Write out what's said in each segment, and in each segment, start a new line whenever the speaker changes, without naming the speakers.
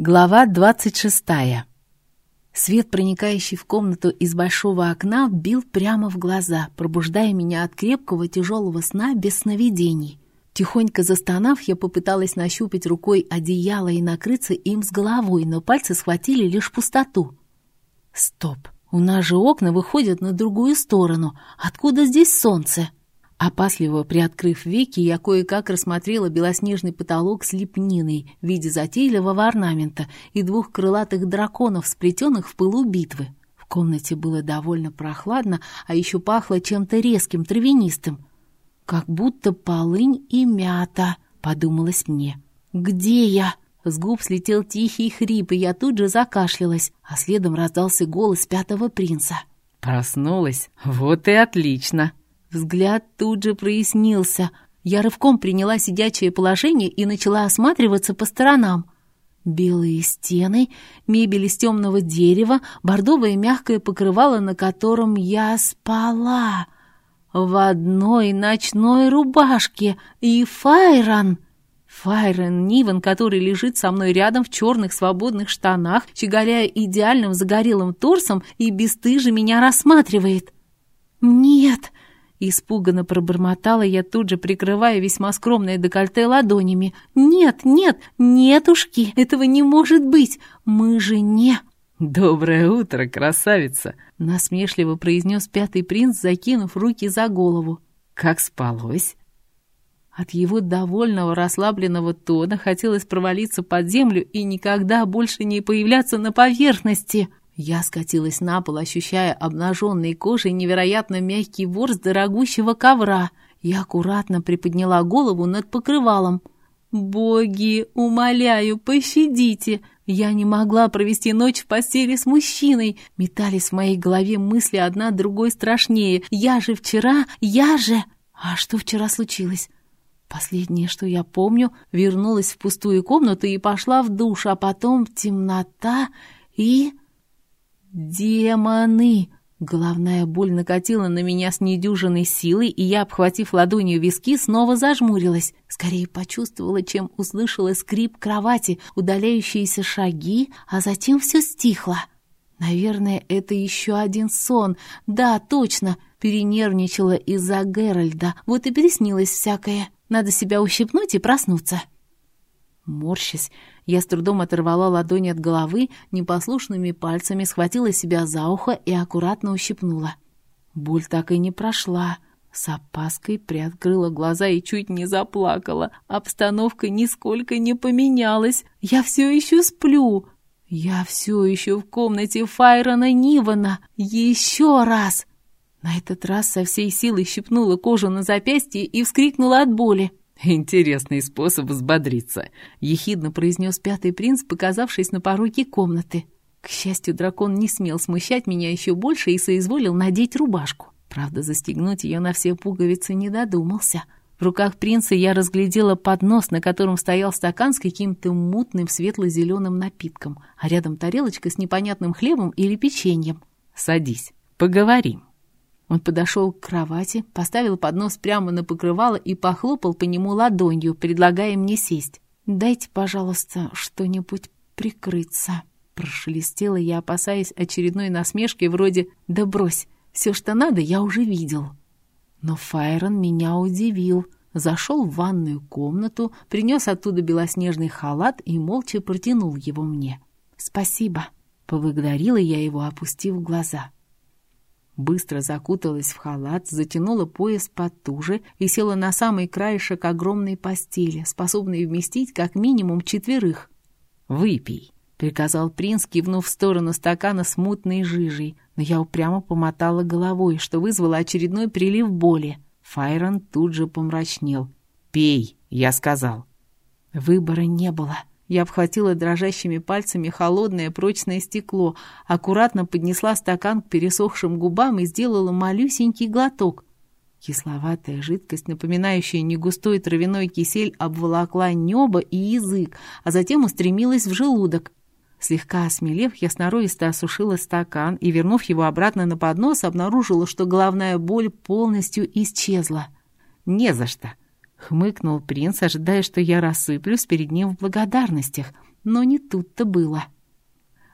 Глава двадцать шестая. Свет, проникающий в комнату из большого окна, бил прямо в глаза, пробуждая меня от крепкого тяжелого сна без сновидений. Тихонько застонав, я попыталась нащупать рукой одеяло и накрыться им с головой, но пальцы схватили лишь пустоту. Стоп, у нас же окна выходят на другую сторону. Откуда здесь солнце? Опасливо приоткрыв веки, я кое-как рассмотрела белоснежный потолок с лепниной в виде затейливого орнамента и двух крылатых драконов, сплетенных в пылу битвы. В комнате было довольно прохладно, а еще пахло чем-то резким, травянистым. «Как будто полынь и мята», — подумалось мне. «Где я?» С губ слетел тихий хрип, и я тут же закашлялась, а следом раздался голос пятого принца.
«Проснулась? Вот и отлично!»
Взгляд тут же прояснился. Я рывком приняла сидячее положение и начала осматриваться по сторонам. Белые стены, мебель из темного дерева, бордовое мягкое покрывало, на котором я спала. В одной ночной рубашке и Файрон. Файрон Ниван, который лежит со мной рядом в черных свободных штанах, щеголяя идеальным загорелым торсом и бесстыже меня рассматривает. «Нет!» Испуганно пробормотала я тут же, прикрывая весьма скромное декольте ладонями. «Нет, нет, нетушки, этого не может быть! Мы же не...»
«Доброе утро, красавица!» — насмешливо произнес пятый принц, закинув руки за голову. «Как спалось?»
От его довольного расслабленного тона хотелось провалиться под землю и никогда больше не появляться на поверхности. Я скатилась на пол, ощущая обнаженной кожей невероятно мягкий ворс дорогущего ковра. Я аккуратно приподняла голову над покрывалом. «Боги, умоляю, пощадите! Я не могла провести ночь в постели с мужчиной!» Метались в моей голове мысли одна другой страшнее. «Я же вчера, я же...» А что вчера случилось? Последнее, что я помню, вернулась в пустую комнату и пошла в душ, а потом темнота и... «Демоны!» Головная боль накатила на меня с недюжиной силой, и я, обхватив ладонью виски, снова зажмурилась. Скорее почувствовала, чем услышала скрип кровати, удаляющиеся шаги, а затем все стихло. Наверное, это еще один сон. Да, точно, перенервничала из-за Геральда. Вот и переснилось всякое. Надо себя ущипнуть и проснуться. Морщась, я с трудом оторвала ладони от головы, непослушными пальцами схватила себя за ухо и аккуратно ущипнула. Боль так и не прошла. С опаской приоткрыла глаза и чуть не заплакала. Обстановка нисколько не поменялась. Я все еще сплю. Я все еще в комнате Файрона Нивана. Еще раз! На этот раз со всей силы щипнула кожу на запястье и вскрикнула от боли.
«Интересный способ взбодриться», — ехидно произнес пятый принц, показавшись на пороге комнаты. К счастью, дракон не смел смущать меня еще больше и соизволил надеть рубашку. Правда, застегнуть ее на все пуговицы не додумался. В руках принца я разглядела поднос, на котором стоял стакан с каким-то мутным светло-зеленым напитком, а рядом тарелочка с непонятным хлебом или печеньем. «Садись, поговорим».
Он подошел к кровати, поставил поднос прямо на покрывало и похлопал по нему ладонью, предлагая мне сесть. «Дайте, пожалуйста, что-нибудь прикрыться», — прошелестела я, опасаясь очередной насмешки вроде «Да брось, все, что надо, я уже видел». Но Файрон меня удивил. Зашел в ванную комнату, принес оттуда белоснежный халат и молча протянул его мне. «Спасибо», — поблагодарила я его, опустив глаза. Быстро закуталась в халат, затянула пояс потуже и села на самый краешек огромной постели, способной вместить как минимум четверых.
«Выпей», — приказал принц, кивнув в сторону стакана с мутной жижей, но я упрямо помотала головой, что вызвало очередной прилив боли. Файрон тут же помрачнел. «Пей», — я сказал.
Выбора не было. Я обхватила дрожащими пальцами холодное прочное стекло, аккуратно поднесла стакан к пересохшим губам и сделала малюсенький глоток. Кисловатая жидкость, напоминающая негустой травяной кисель, обволокла небо и язык, а затем устремилась в желудок. Слегка осмелев, я сноровисто осушила стакан и, вернув его обратно на поднос, обнаружила, что головная боль полностью исчезла.
«Не за что!» Хмыкнул принц, ожидая, что я рассыплюсь перед ним в благодарностях.
но не тут-то было.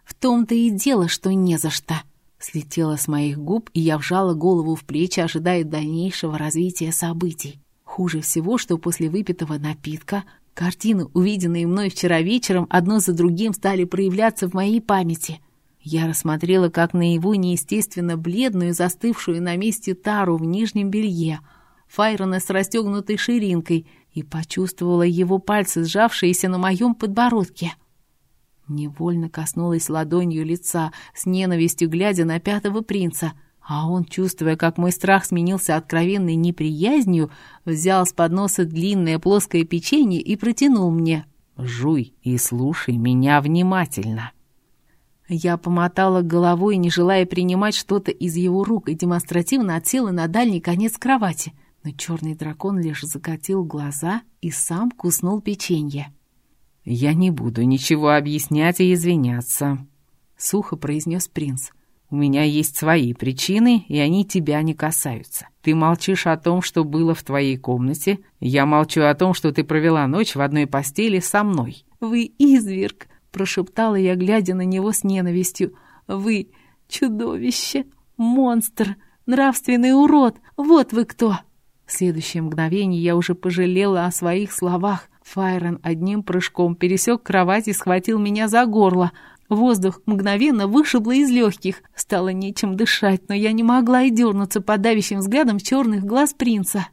В том-то и дело, что не за что. Слетело с моих губ, и я вжала голову в плечи, ожидая дальнейшего развития событий. Хуже всего, что после выпитого напитка картины, увиденные мной вчера вечером, одно за другим стали проявляться в моей памяти. Я рассмотрела как наяву неестественно бледную, застывшую на месте тару в нижнем белье, Файрона с расстегнутой ширинкой и почувствовала его пальцы, сжавшиеся на моем подбородке. Невольно коснулась ладонью лица, с ненавистью глядя на пятого принца, а он, чувствуя, как мой страх сменился откровенной неприязнью, взял с подноса длинное плоское печенье и протянул мне. «Жуй и слушай меня внимательно». Я помотала головой, не желая принимать что-то из его рук, и демонстративно отсела на дальний конец кровати. Но черный дракон лишь закатил глаза и сам куснул печенье.
«Я не буду ничего объяснять и извиняться», — сухо произнес принц. «У меня есть свои причины, и они тебя не касаются. Ты молчишь о том, что было в твоей комнате, я молчу о том, что ты провела ночь в одной постели со мной».
«Вы изверг», — прошептала я, глядя на него с ненавистью. «Вы чудовище, монстр, нравственный урод, вот вы кто!» В следующее мгновение я уже пожалела о своих словах. Файрон одним прыжком пересек кровать и схватил меня за горло. Воздух мгновенно вышибло из легких. Стало нечем дышать, но я не могла и дернуться под давящим взглядом черных глаз принца.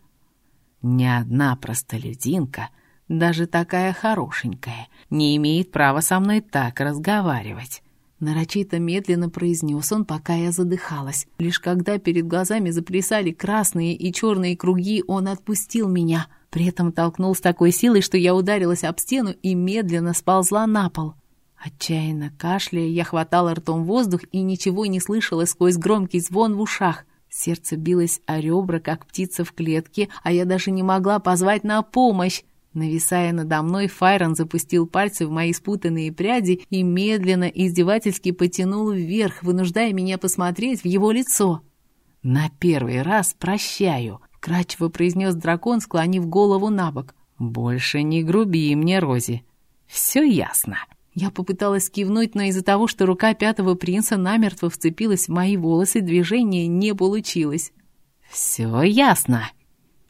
«Ни одна простолюдинка, даже такая хорошенькая, не имеет права со мной так разговаривать».
Нарочито медленно произнес он, пока я задыхалась. Лишь когда перед глазами заплясали красные и черные круги, он отпустил меня — при этом толкнул с такой силой, что я ударилась об стену и медленно сползла на пол. Отчаянно кашляя, я хватала ртом воздух и ничего не слышала сквозь громкий звон в ушах. Сердце билось о ребра, как птица в клетке, а я даже не могла позвать на помощь. Нависая надо мной, Файрон запустил пальцы в мои спутанные пряди и медленно, издевательски потянул вверх, вынуждая меня посмотреть в его лицо. «На первый раз прощаю», Кратчево произнес дракон, склонив голову на бок.
«Больше не груби мне, Рози. Все ясно».
Я попыталась кивнуть, но из-за того, что рука пятого принца намертво вцепилась в мои волосы, движение не получилось.
«Все ясно!»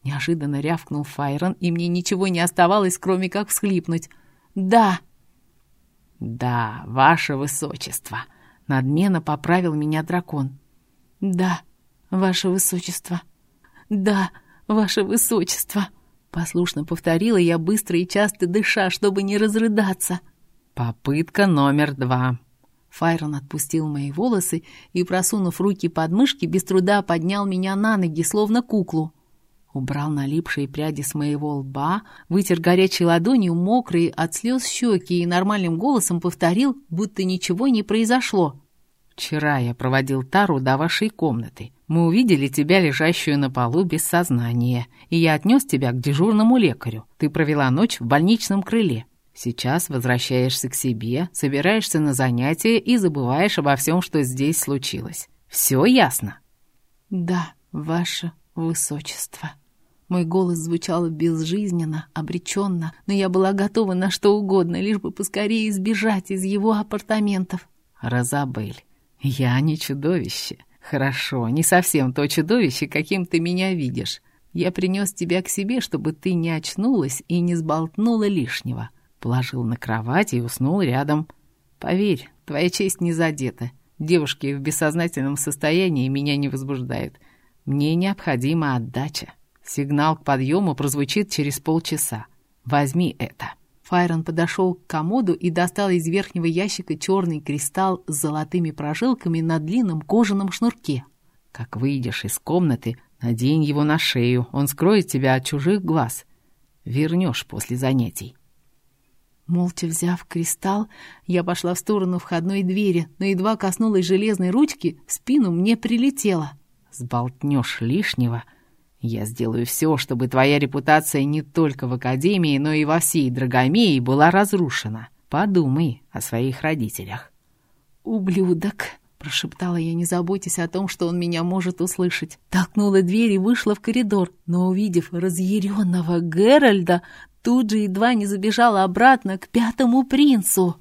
Неожиданно рявкнул Файрон, и мне ничего не оставалось, кроме как всхлипнуть. «Да!»
«Да, ваше высочество!» Надменно поправил меня дракон.
«Да, ваше высочество!» «Да, ваше высочество», — послушно повторила я быстро и часто дыша, чтобы не разрыдаться.
«Попытка номер два».
Файрон отпустил мои волосы и, просунув руки под мышки, без труда поднял меня на ноги, словно куклу. Убрал налипшие пряди с моего лба, вытер горячей ладонью мокрые от слез щеки и нормальным голосом повторил, будто ничего не произошло.
«Вчера я проводил Тару до вашей комнаты. Мы увидели тебя, лежащую на полу без сознания, и я отнес тебя к дежурному лекарю. Ты провела ночь в больничном крыле. Сейчас возвращаешься к себе, собираешься на занятия и забываешь обо всем, что здесь случилось. Все ясно?»
«Да, ваше высочество». Мой голос звучал безжизненно, обреченно, но я была готова на что угодно, лишь бы поскорее избежать из его апартаментов.
«Розабель, я не чудовище. «Хорошо, не совсем то чудовище, каким ты меня видишь. Я принес тебя к себе, чтобы ты не очнулась и не сболтнула лишнего». Положил на кровать и уснул рядом. «Поверь, твоя честь не задета. Девушки в бессознательном состоянии меня не возбуждают. Мне необходима отдача. Сигнал к подъему прозвучит через полчаса. Возьми это».
Файрон подошел к комоду и достал из верхнего ящика черный кристалл с золотыми прожилками на длинном кожаном шнурке.
«Как выйдешь из комнаты, надень его на шею, он скроет тебя от чужих глаз. Вернешь после занятий».
Молча взяв кристалл, я пошла в сторону входной двери, но едва коснулась железной ручки, в спину мне прилетело.
«Сболтнешь лишнего», я сделаю все, чтобы твоя репутация не только в Академии, но и во всей Драгомеи была разрушена. Подумай о своих родителях».
«Ублюдок!» — прошептала я, не заботясь о том, что он меня может услышать. Толкнула дверь и вышла в коридор, но, увидев разъяренного Геральда, тут же едва не забежала обратно к пятому принцу.